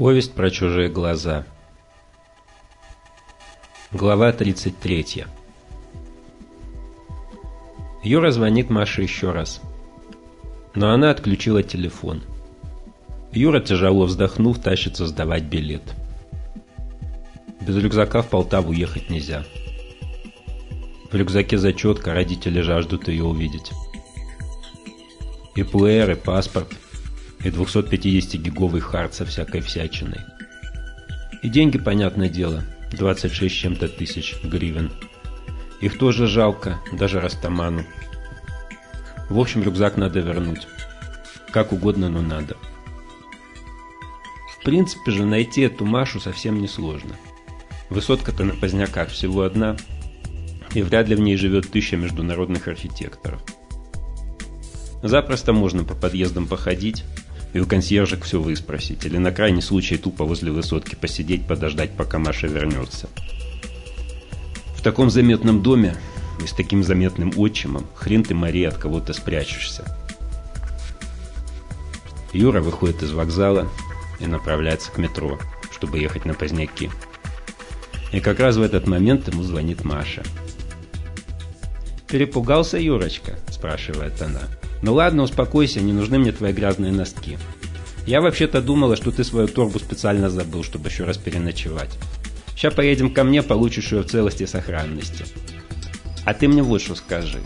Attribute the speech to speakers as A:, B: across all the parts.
A: Повесть про чужие глаза. Глава 33. Юра звонит Маше еще раз. Но она отключила телефон. Юра, тяжело вздохнув, тащится сдавать билет. Без рюкзака в Полтаву ехать нельзя. В рюкзаке зачетка, родители жаждут ее увидеть. И плеер, и паспорт – и 250-гиговый хард со всякой всячиной. И деньги, понятное дело, 26 чем-то тысяч гривен. Их тоже жалко, даже Растаману. В общем, рюкзак надо вернуть. Как угодно, но надо. В принципе же, найти эту Машу совсем несложно. Высотка-то на Поздняках всего одна, и вряд ли в ней живет тысяча международных архитекторов. Запросто можно по подъездам походить, и у консьержек все выспросить, или на крайний случай тупо возле высотки посидеть, подождать, пока Маша вернется. В таком заметном доме и с таким заметным отчимом хрен ты, Мария, от кого-то спрячешься. Юра выходит из вокзала и направляется к метро, чтобы ехать на поздняки. И как раз в этот момент ему звонит Маша. «Перепугался, Юрочка?» – спрашивает она. Ну ладно, успокойся, не нужны мне твои грязные носки. Я вообще-то думала, что ты свою торбу специально забыл, чтобы еще раз переночевать. Сейчас поедем ко мне, получишь ее в целости и сохранности. А ты мне вот что скажи.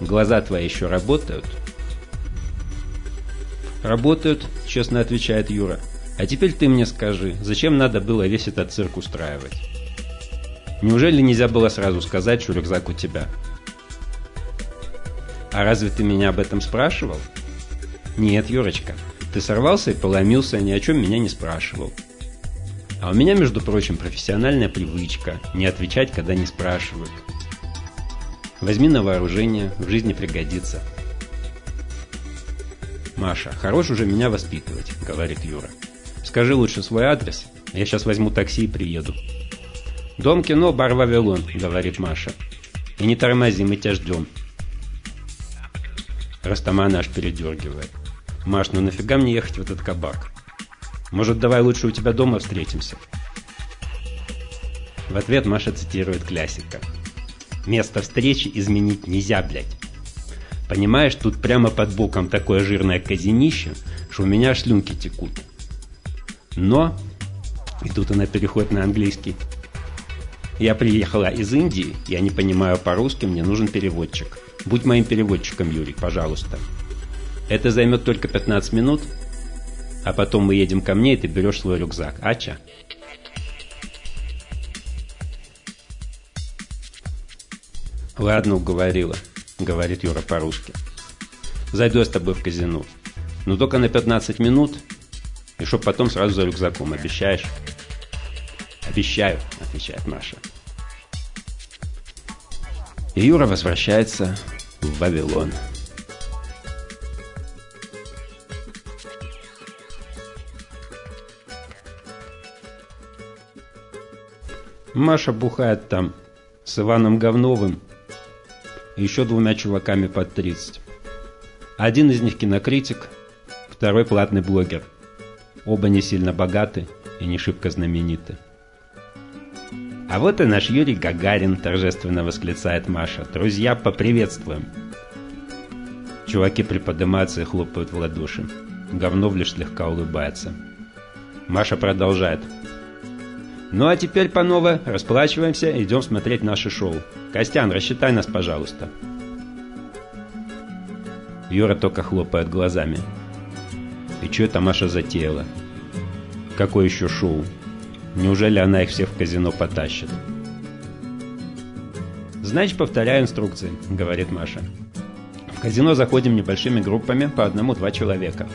A: Глаза твои еще работают? Работают, честно отвечает Юра. А теперь ты мне скажи, зачем надо было весь этот цирк устраивать? Неужели нельзя было сразу сказать, что рюкзак у тебя? А разве ты меня об этом спрашивал? Нет, Юрочка, ты сорвался и поломился, ни о чем меня не спрашивал. А у меня, между прочим, профессиональная привычка не отвечать, когда не спрашивают. Возьми на вооружение, в жизни пригодится. Маша, хорош уже меня воспитывать, говорит Юра. Скажи лучше свой адрес, я сейчас возьму такси и приеду. Дом кино, бар Вавилон, говорит Маша. И не тормози, мы тебя ждем. Растамана аж передергивает. «Маш, ну нафига мне ехать в этот кабак? Может, давай лучше у тебя дома встретимся?» В ответ Маша цитирует классика. «Место встречи изменить нельзя, блядь. Понимаешь, тут прямо под боком такое жирное казинище, что у меня аж слюнки текут. Но...» И тут она переходит на английский. «Я приехала из Индии, я не понимаю по-русски, мне нужен переводчик». Будь моим переводчиком, Юрий, пожалуйста. Это займет только 15 минут, а потом мы едем ко мне, и ты берешь свой рюкзак. Ача? Ладно, уговорила, говорит Юра по-русски. Зайду я с тобой в казино. Но только на 15 минут, и чтоб потом сразу за рюкзаком. Обещаешь? Обещаю, отвечает Маша. Юра возвращается в Вавилон. Маша бухает там с Иваном Говновым и еще двумя чуваками под 30. Один из них кинокритик, второй платный блогер. Оба не сильно богаты и не шибко знамениты. «А вот и наш Юрий Гагарин», — торжественно восклицает Маша. «Друзья, поприветствуем!» Чуваки приподнимаются и хлопают в ладоши. Говнов лишь слегка улыбается. Маша продолжает. «Ну а теперь, панове, расплачиваемся, идем смотреть наше шоу. Костян, рассчитай нас, пожалуйста». Юра только хлопает глазами. И что это Маша затеяла? Какое еще шоу? Неужели она их всех в казино потащит? «Значит, повторяю инструкции», — говорит Маша. «В казино заходим небольшими группами по одному-два человека.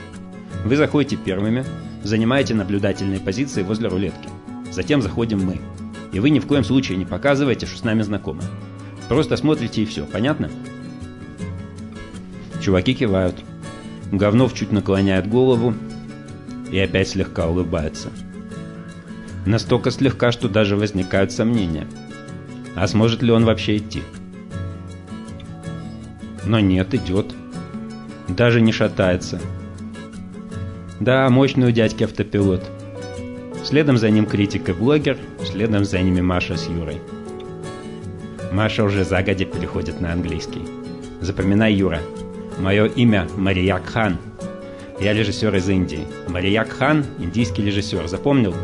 A: Вы заходите первыми, занимаете наблюдательные позиции возле рулетки. Затем заходим мы. И вы ни в коем случае не показываете, что с нами знакомы. Просто смотрите и все, понятно?» Чуваки кивают. Говнов чуть наклоняет голову и опять слегка улыбается. Настолько слегка, что даже возникают сомнения. А сможет ли он вообще идти? Но нет, идет. Даже не шатается. Да, мощный у дядьки автопилот. Следом за ним критик и блогер, следом за ними Маша с Юрой. Маша уже загодя переходит на английский. Запоминай, Юра. Мое имя Марияк Хан. Я режиссер из Индии. Марияк Хан – индийский режиссер. Запомнил?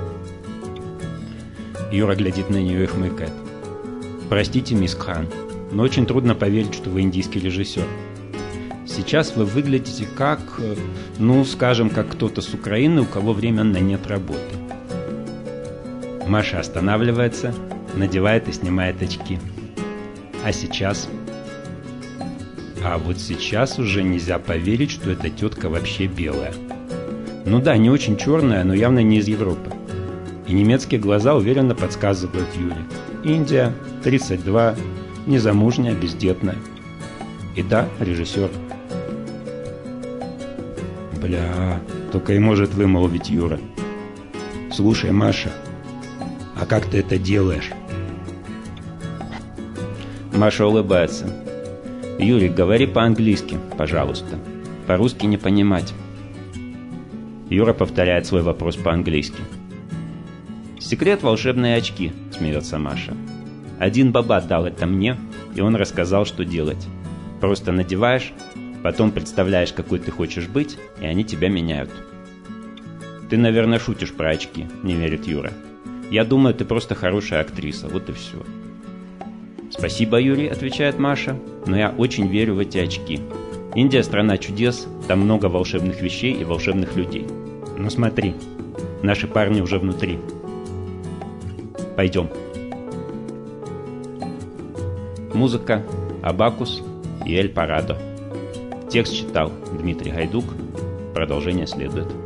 A: Юра глядит на нее и хмыкает. Простите, мисс Хан, но очень трудно поверить, что вы индийский режиссер. Сейчас вы выглядите как, э, ну, скажем, как кто-то с Украины, у кого временно нет работы. Маша останавливается, надевает и снимает очки. А сейчас? А вот сейчас уже нельзя поверить, что эта тетка вообще белая. Ну да, не очень черная, но явно не из Европы. И немецкие глаза уверенно подсказывают Юре. Индия, 32, незамужняя, бездетная. И да, режиссер. Бля, только и может вымолвить Юра. Слушай, Маша, а как ты это делаешь? Маша улыбается. Юрий, говори по-английски, пожалуйста. По-русски не понимать. Юра повторяет свой вопрос по-английски. «Секрет волшебные очки», — смеется Маша. «Один баба дал это мне, и он рассказал, что делать. Просто надеваешь, потом представляешь, какой ты хочешь быть, и они тебя меняют». «Ты, наверное, шутишь про очки», — не верит Юра. «Я думаю, ты просто хорошая актриса, вот и все». «Спасибо, Юрий», — отвечает Маша, — «но я очень верю в эти очки. Индия — страна чудес, там много волшебных вещей и волшебных людей. Но смотри, наши парни уже внутри». Пойдем. Музыка Абакус и Эль Парадо. Текст читал Дмитрий Гайдук. Продолжение следует.